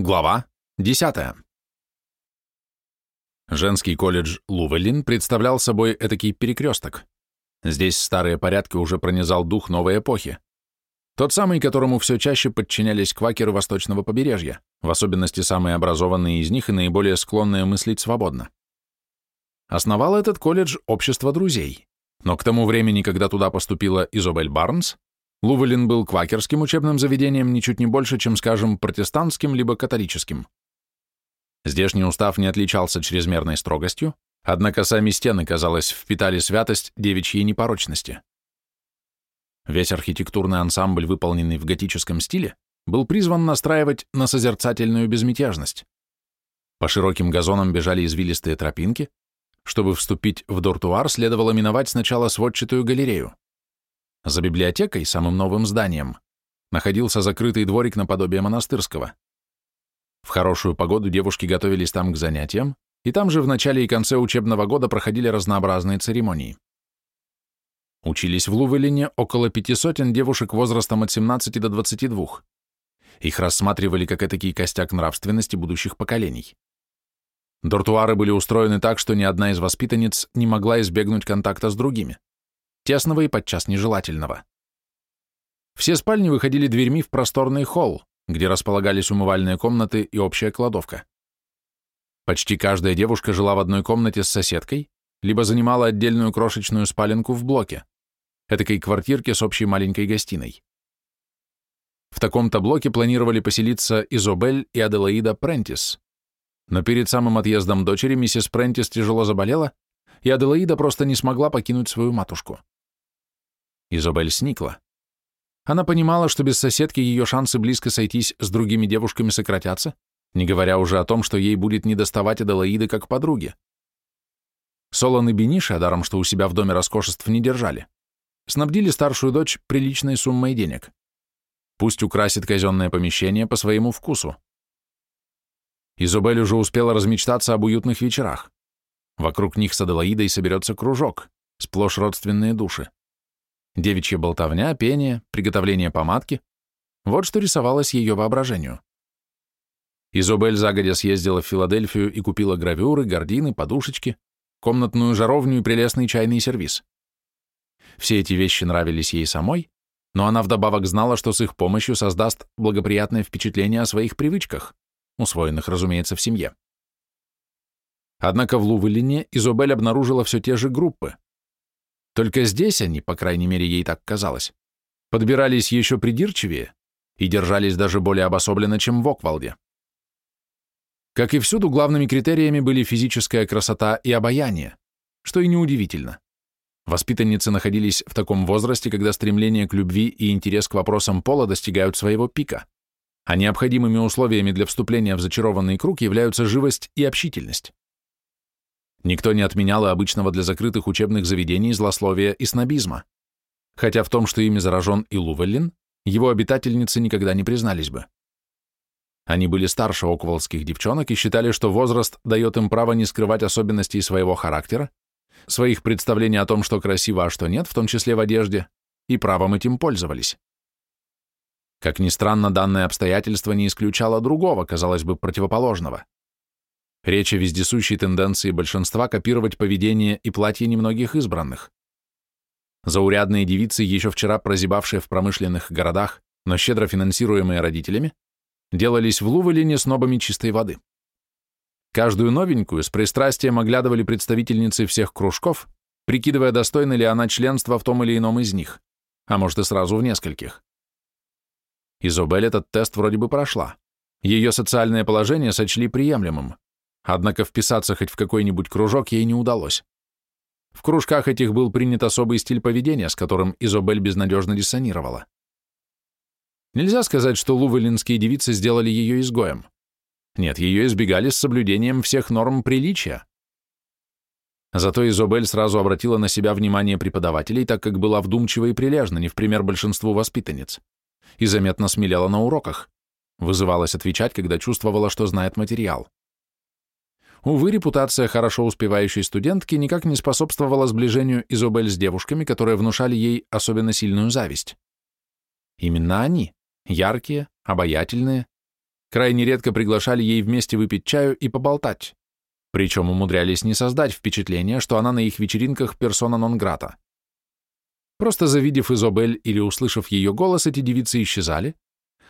Глава 10. Женский колледж Лувелин представлял собой этакий перекресток. Здесь старые порядки уже пронизал дух новой эпохи. Тот самый, которому все чаще подчинялись квакеры восточного побережья, в особенности самые образованные из них и наиболее склонные мыслить свободно. Основал этот колледж общество друзей, но к тому времени, когда туда поступила Изобель Барнс, Лувелин был квакерским учебным заведением ничуть не больше, чем, скажем, протестантским либо католическим. Здешний устав не отличался чрезмерной строгостью, однако сами стены, казалось, впитали святость девичьей непорочности. Весь архитектурный ансамбль, выполненный в готическом стиле, был призван настраивать на созерцательную безмятежность. По широким газонам бежали извилистые тропинки. Чтобы вступить в дортуар, следовало миновать сначала сводчатую галерею. За библиотекой, самым новым зданием, находился закрытый дворик наподобие монастырского. В хорошую погоду девушки готовились там к занятиям, и там же в начале и конце учебного года проходили разнообразные церемонии. Учились в Лувелине около пяти сотен девушек возрастом от 17 до 22. Их рассматривали как этакий костяк нравственности будущих поколений. Дортуары были устроены так, что ни одна из воспитанниц не могла избегнуть контакта с другими тесного и подчас нежелательного. Все спальни выходили дверьми в просторный холл, где располагались умывальные комнаты и общая кладовка. Почти каждая девушка жила в одной комнате с соседкой, либо занимала отдельную крошечную спаленку в блоке, этакой квартирке с общей маленькой гостиной. В таком-то блоке планировали поселиться Изобель и Аделаида Прентис, но перед самым отъездом дочери миссис Прентис тяжело заболела, и Аделаида просто не смогла покинуть свою матушку. Изобель сникла. Она понимала, что без соседки ее шансы близко сойтись с другими девушками сократятся, не говоря уже о том, что ей будет недоставать Аделаиды как подруги. Солон и Бениша, даром что у себя в доме роскошеств не держали, снабдили старшую дочь приличной суммой денег. Пусть украсит казенное помещение по своему вкусу. Изобель уже успела размечтаться об уютных вечерах. Вокруг них с Аделаидой соберется кружок, сплошь родственные души. Девичья болтовня, пение, приготовление помадки — вот что рисовалось ее воображению. Изобель загодя съездила в Филадельфию и купила гравюры, гардины, подушечки, комнатную жаровню и прелестный чайный сервиз. Все эти вещи нравились ей самой, но она вдобавок знала, что с их помощью создаст благоприятное впечатление о своих привычках, усвоенных, разумеется, в семье. Однако в Лувелине Изобель обнаружила все те же группы, только здесь они, по крайней мере, ей так казалось, подбирались еще придирчивее и держались даже более обособленно, чем в Оквалде. Как и всюду, главными критериями были физическая красота и обаяние, что и неудивительно. Воспитанницы находились в таком возрасте, когда стремление к любви и интерес к вопросам пола достигают своего пика, а необходимыми условиями для вступления в зачарованный круг являются живость и общительность. Никто не отменял и обычного для закрытых учебных заведений злословия и снобизма. Хотя в том, что ими заражен и Лувеллин, его обитательницы никогда не признались бы. Они были старше оквалских девчонок и считали, что возраст дает им право не скрывать особенностей своего характера, своих представлений о том, что красиво, а что нет, в том числе в одежде, и правом этим пользовались. Как ни странно, данное обстоятельство не исключало другого, казалось бы, противоположного. Речь о вездесущей тенденции большинства копировать поведение и платье немногих избранных. Заурядные девицы, еще вчера прозябавшие в промышленных городах, но щедро финансируемые родителями, делались в Лувелине снобами чистой воды. Каждую новенькую с пристрастием оглядывали представительницы всех кружков, прикидывая, достойна ли она членства в том или ином из них, а может и сразу в нескольких. Изобель этот тест вроде бы прошла. Ее социальное положение сочли приемлемым. Однако вписаться хоть в какой-нибудь кружок ей не удалось. В кружках этих был принят особый стиль поведения, с которым Изобель безнадежно диссонировала. Нельзя сказать, что лувелинские девицы сделали ее изгоем. Нет, ее избегали с соблюдением всех норм приличия. Зато Изобель сразу обратила на себя внимание преподавателей, так как была вдумчива и прилежна, не в пример большинству воспитанниц, и заметно смелела на уроках, вызывалась отвечать, когда чувствовала, что знает материал. Увы, репутация хорошо успевающей студентки никак не способствовала сближению Изобель с девушками, которые внушали ей особенно сильную зависть. Именно они, яркие, обаятельные, крайне редко приглашали ей вместе выпить чаю и поболтать, причем умудрялись не создать впечатление, что она на их вечеринках персона нон-грата. Просто завидев Изобель или услышав ее голос, эти девицы исчезали,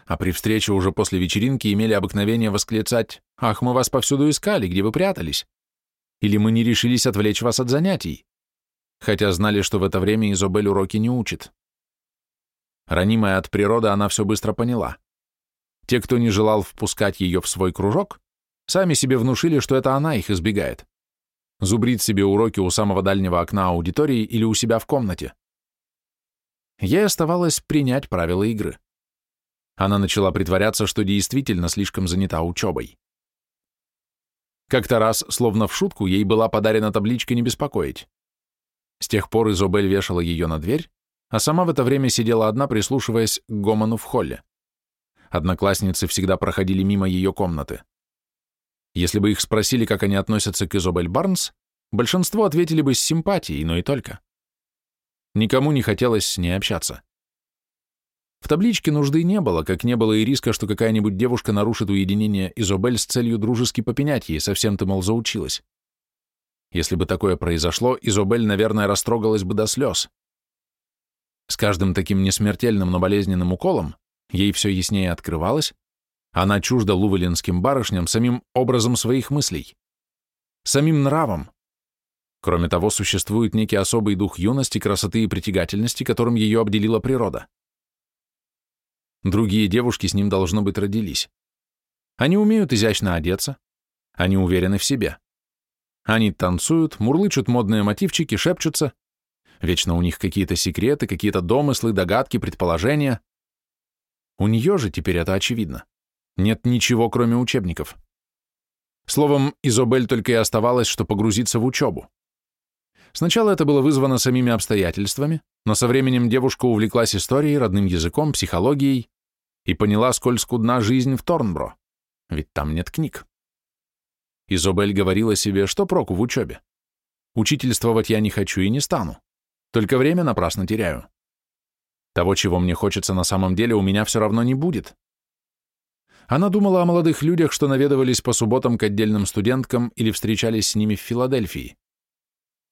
а при встрече уже после вечеринки имели обыкновение восклицать «Ах, мы вас повсюду искали, где вы прятались?» или «Мы не решились отвлечь вас от занятий», хотя знали, что в это время Изобель уроки не учит. Ранимая от природы, она все быстро поняла. Те, кто не желал впускать ее в свой кружок, сами себе внушили, что это она их избегает. Зубрит себе уроки у самого дальнего окна аудитории или у себя в комнате. Ей оставалось принять правила игры. Она начала притворяться, что действительно слишком занята учебой. Как-то раз, словно в шутку, ей была подарена табличка «Не беспокоить». С тех пор Изобель вешала ее на дверь, а сама в это время сидела одна, прислушиваясь к гомону в холле. Одноклассницы всегда проходили мимо ее комнаты. Если бы их спросили, как они относятся к Изобель Барнс, большинство ответили бы с симпатией, но и только. Никому не хотелось с ней общаться. В табличке нужды не было, как не было и риска, что какая-нибудь девушка нарушит уединение Изобель с целью дружески попенять ей, совсем ты, мол, заучилась. Если бы такое произошло, Изобель, наверное, растрогалась бы до слез. С каждым таким несмертельным, но болезненным уколом ей все яснее открывалось, она чужда лувелинским барышням самим образом своих мыслей, самим нравом. Кроме того, существует некий особый дух юности, красоты и притягательности, которым ее обделила природа. Другие девушки с ним, должно быть, родились. Они умеют изящно одеться, они уверены в себе. Они танцуют, мурлычут модные мотивчики, шепчутся. Вечно у них какие-то секреты, какие-то домыслы, догадки, предположения. У нее же теперь это очевидно. Нет ничего, кроме учебников. Словом, Изобель только и оставалось, что погрузиться в учебу. Сначала это было вызвано самими обстоятельствами, но со временем девушка увлеклась историей, родным языком, психологией и поняла, сколь скудна жизнь в Торнбро, ведь там нет книг. Изобель говорила себе, что проку в учебе. Учительствовать я не хочу и не стану, только время напрасно теряю. Того, чего мне хочется на самом деле, у меня все равно не будет. Она думала о молодых людях, что наведывались по субботам к отдельным студенткам или встречались с ними в Филадельфии.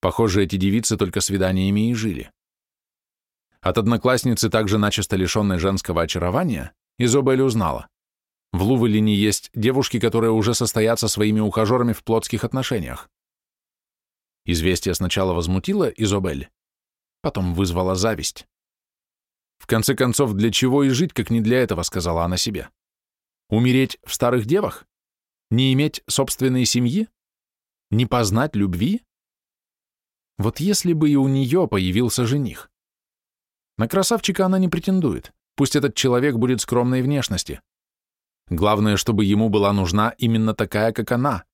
Похоже, эти девицы только свиданиями и жили. От одноклассницы, также начисто лишенной женского очарования, Изобель узнала. В Лувелине есть девушки, которые уже состоят со своими ухажерами в плотских отношениях. Известие сначала возмутило Изобель, потом вызвало зависть. В конце концов, для чего и жить, как не для этого, сказала она себе. Умереть в старых девах? Не иметь собственной семьи? Не познать любви? Вот если бы и у нее появился жених. На красавчика она не претендует, пусть этот человек будет скромной внешности. Главное, чтобы ему была нужна именно такая, как она,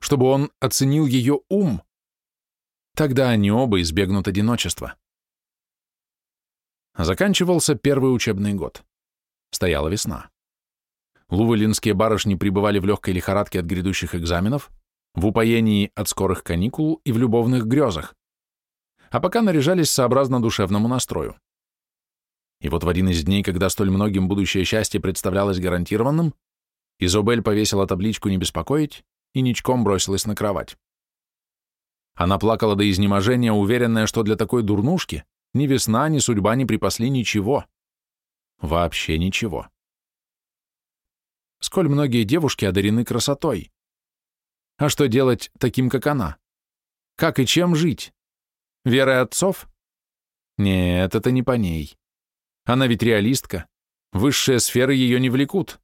чтобы он оценил ее ум. Тогда они оба избегнут одиночества. Заканчивался первый учебный год. Стояла весна. Лувелинские барышни пребывали в легкой лихорадке от грядущих экзаменов, в упоении от скорых каникул и в любовных грезах, а пока наряжались сообразно душевному настрою. И вот в один из дней, когда столь многим будущее счастье представлялось гарантированным, Изобель повесила табличку «Не беспокоить» и ничком бросилась на кровать. Она плакала до изнеможения, уверенная, что для такой дурнушки ни весна, ни судьба не припасли ничего. Вообще ничего. Сколь многие девушки одарены красотой. А что делать таким, как она? Как и чем жить? Верой отцов? Нет, это не по ней. Она ведь реалистка. Высшие сферы ее не влекут.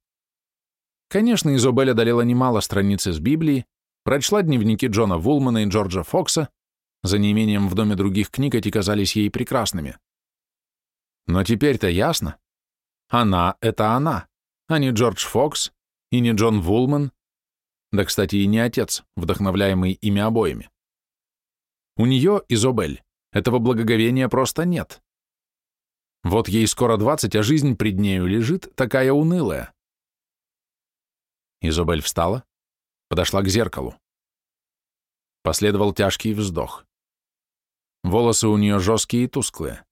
Конечно, Изобель одолела немало страниц из Библии, прочла дневники Джона Вулмана и Джорджа Фокса, за неимением в доме других книг эти казались ей прекрасными. Но теперь-то ясно. Она — это она, а не Джордж Фокс и не Джон Вулман, да, кстати, и не отец, вдохновляемый ими обоими. У нее, Изобель, этого благоговения просто нет. Вот ей скоро двадцать, а жизнь пред нею лежит, такая унылая. Изобель встала, подошла к зеркалу. Последовал тяжкий вздох. Волосы у нее жесткие и тусклые.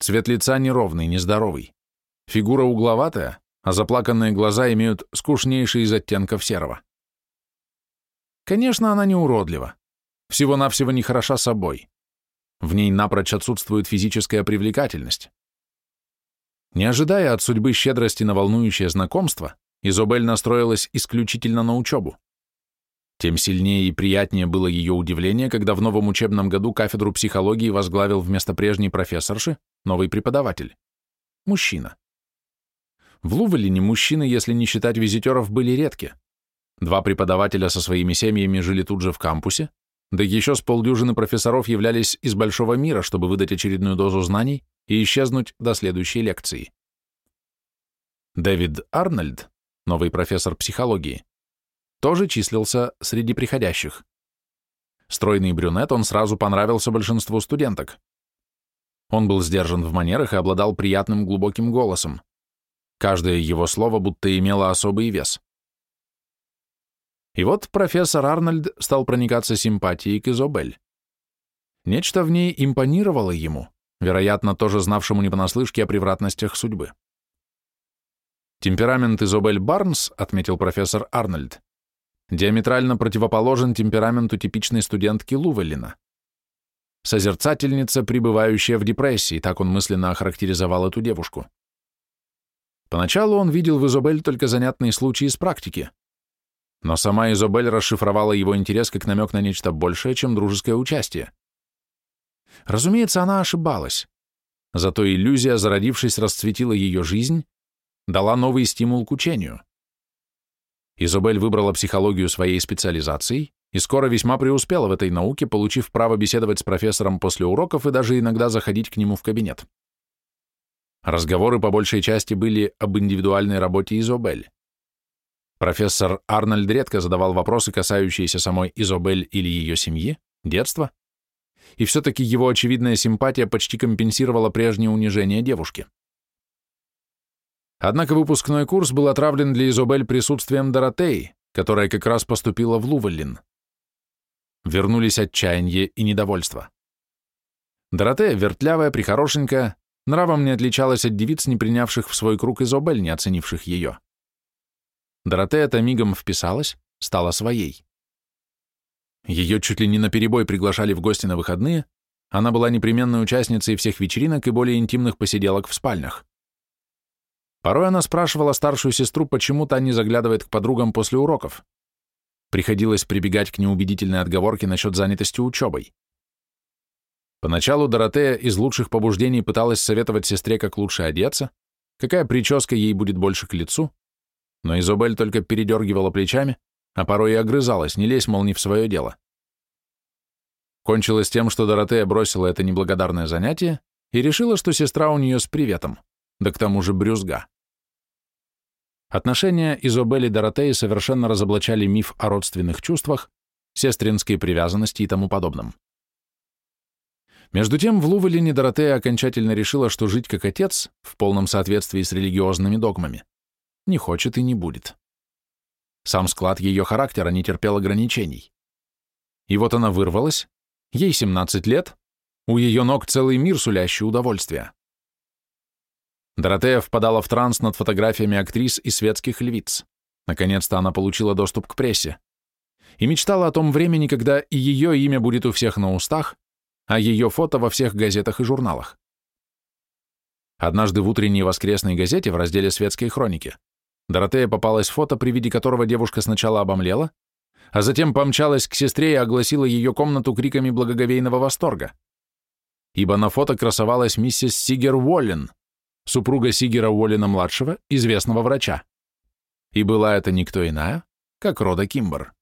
Цвет лица неровный, нездоровый. Фигура угловатая, а заплаканные глаза имеют скучнейший из оттенков серого. Конечно, она не уродлива, всего-навсего не хороша собой. В ней напрочь отсутствует физическая привлекательность. Не ожидая от судьбы щедрости на волнующее знакомство, Изобель настроилась исключительно на учебу. Тем сильнее и приятнее было ее удивление, когда в новом учебном году кафедру психологии возглавил вместо прежней профессорши новый преподаватель. Мужчина. В Лувелине мужчины, если не считать визитеров, были редки. Два преподавателя со своими семьями жили тут же в кампусе, да еще с полдюжины профессоров являлись из большого мира, чтобы выдать очередную дозу знаний и исчезнуть до следующей лекции. Дэвид Арнольд, новый профессор психологии, тоже числился среди приходящих. Стройный брюнет, он сразу понравился большинству студенток. Он был сдержан в манерах и обладал приятным глубоким голосом. Каждое его слово будто имело особый вес. И вот профессор Арнольд стал проникаться симпатией к Изобель. Нечто в ней импонировало ему, вероятно, тоже знавшему не понаслышке о превратностях судьбы. Темперамент Изобель Барнс, отметил профессор Арнольд, диаметрально противоположен темпераменту типичной студентки Лувелина. Созерцательница, пребывающая в депрессии, так он мысленно охарактеризовал эту девушку. Поначалу он видел в Изобель только занятные случаи из практики, но сама Изобель расшифровала его интерес как намек на нечто большее, чем дружеское участие. Разумеется, она ошибалась. Зато иллюзия, зародившись, расцветила ее жизнь, дала новый стимул к учению. Изобель выбрала психологию своей специализацией и скоро весьма преуспела в этой науке, получив право беседовать с профессором после уроков и даже иногда заходить к нему в кабинет. Разговоры по большей части были об индивидуальной работе Изобель. Профессор Арнольд редко задавал вопросы, касающиеся самой Изобель или ее семьи, детства, и все-таки его очевидная симпатия почти компенсировала прежнее унижение девушки. Однако выпускной курс был отравлен для Изобель присутствием Доротеи, которая как раз поступила в Лувеллин. Вернулись отчаяние и недовольство. Доротея, вертлявая, прихорошенькая, нравом не отличалась от девиц, не принявших в свой круг Изобель, не оценивших ее. Доротея-то мигом вписалась, стала своей. Ее чуть ли не наперебой приглашали в гости на выходные, она была непременной участницей всех вечеринок и более интимных посиделок в спальнях. Порой она спрашивала старшую сестру, почему та не заглядывает к подругам после уроков. Приходилось прибегать к неубедительной отговорке насчет занятости учебой. Поначалу Доротея из лучших побуждений пыталась советовать сестре, как лучше одеться, какая прическа ей будет больше к лицу, но Изобель только передергивала плечами, а порой и огрызалась, не лезь, мол, не в свое дело. Кончилось тем, что Доротея бросила это неблагодарное занятие и решила, что сестра у нее с приветом, да к тому же брюзга. Отношения Изобели и Доротеи совершенно разоблачали миф о родственных чувствах, сестринской привязанности и тому подобном. Между тем, в Лувелине Доротея окончательно решила, что жить как отец, в полном соответствии с религиозными догмами, не хочет и не будет. Сам склад ее характера не терпел ограничений. И вот она вырвалась, ей 17 лет, у ее ног целый мир, сулящий удовольствия. Доротея впадала в транс над фотографиями актрис и светских львиц. Наконец-то она получила доступ к прессе. И мечтала о том времени, когда и ее имя будет у всех на устах, а ее фото во всех газетах и журналах. Однажды в утренней воскресной газете в разделе «Светские хроники» Доротея попалась фото, при виде которого девушка сначала обомлела, а затем помчалась к сестре и огласила ее комнату криками благоговейного восторга. Ибо на фото красовалась миссис Сигер Уоллен, супруга Сигера Уоллена-младшего, известного врача. И была это никто иная, как Рода Кимбер.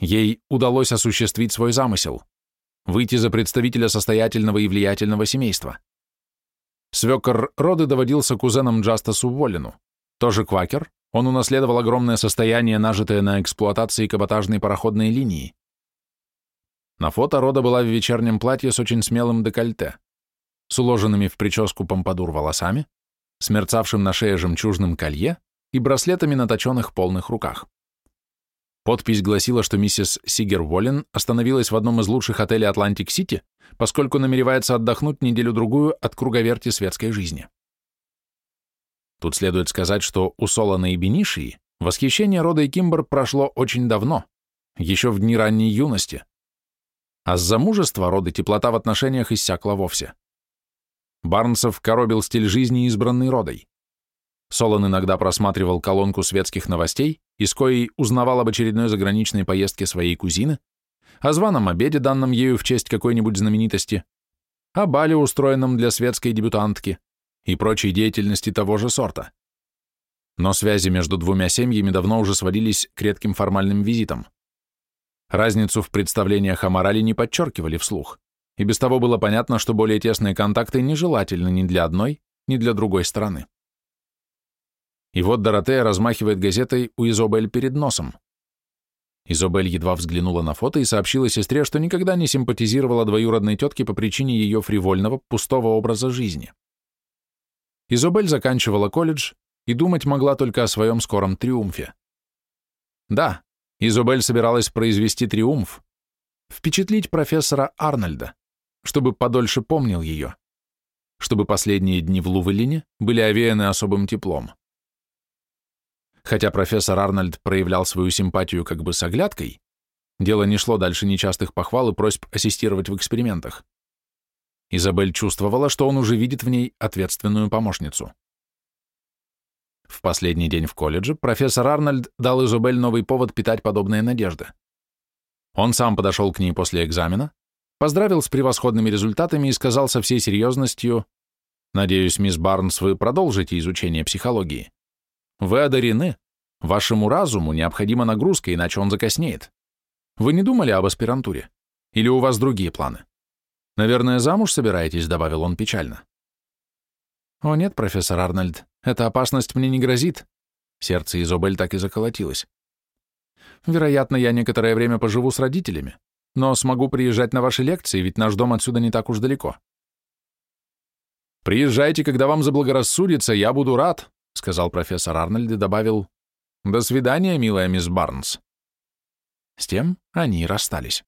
Ей удалось осуществить свой замысел – выйти за представителя состоятельного и влиятельного семейства. Свекор Роды доводился кузеном Джастасу Уоллену. Тоже квакер, он унаследовал огромное состояние, нажитое на эксплуатации каботажной пароходной линии. На фото Рода была в вечернем платье с очень смелым декольте, с уложенными в прическу помпадур волосами, с мерцавшим на шее жемчужным колье и браслетами на точенных полных руках. Подпись гласила, что миссис Сигер Воллен остановилась в одном из лучших отелей Атлантик-Сити, поскольку намеревается отдохнуть неделю-другую от круговерти светской жизни. Тут следует сказать, что у Солона и Бенишии восхищение рода Кимбер прошло очень давно, еще в дни ранней юности. А с замужества рода теплота в отношениях иссякла вовсе. Барнсов коробил стиль жизни, избранный родой. Солон иногда просматривал колонку светских новостей, из коей узнавал об очередной заграничной поездке своей кузины, о званом обеде, данном ею в честь какой-нибудь знаменитости, о бале, устроенном для светской дебютантки, и прочей деятельности того же сорта. Но связи между двумя семьями давно уже сводились к редким формальным визитам. Разницу в представлениях о морали не подчеркивали вслух, и без того было понятно, что более тесные контакты нежелательны ни для одной, ни для другой стороны. И вот Доротея размахивает газетой у Изобель перед носом. Изобель едва взглянула на фото и сообщила сестре, что никогда не симпатизировала двоюродной тетке по причине ее фривольного, пустого образа жизни. Изобель заканчивала колледж и думать могла только о своем скором триумфе. Да, Изобель собиралась произвести триумф, впечатлить профессора Арнольда, чтобы подольше помнил ее, чтобы последние дни в Лувелине были овеяны особым теплом. Хотя профессор Арнольд проявлял свою симпатию как бы с оглядкой, дело не шло дальше нечастых похвал и просьб ассистировать в экспериментах. Изабель чувствовала, что он уже видит в ней ответственную помощницу. В последний день в колледже профессор Арнольд дал Изабель новый повод питать подобные надежды. Он сам подошел к ней после экзамена, поздравил с превосходными результатами и сказал со всей серьезностью, «Надеюсь, мисс Барнс, вы продолжите изучение психологии. Вы одарены. Вашему разуму необходима нагрузка, иначе он закоснеет. Вы не думали об аспирантуре? Или у вас другие планы? Наверное, замуж собираетесь, добавил он печально. О нет, профессор Арнольд, эта опасность мне не грозит. Сердце Изобель так и заколотилось. Вероятно, я некоторое время поживу с родителями, но смогу приезжать на ваши лекции, ведь наш дом отсюда не так уж далеко. Приезжайте, когда вам заблагорассудится, я буду рад, сказал профессор Арнольд и добавил «До свидания, милая мисс Барнс». С тем они расстались.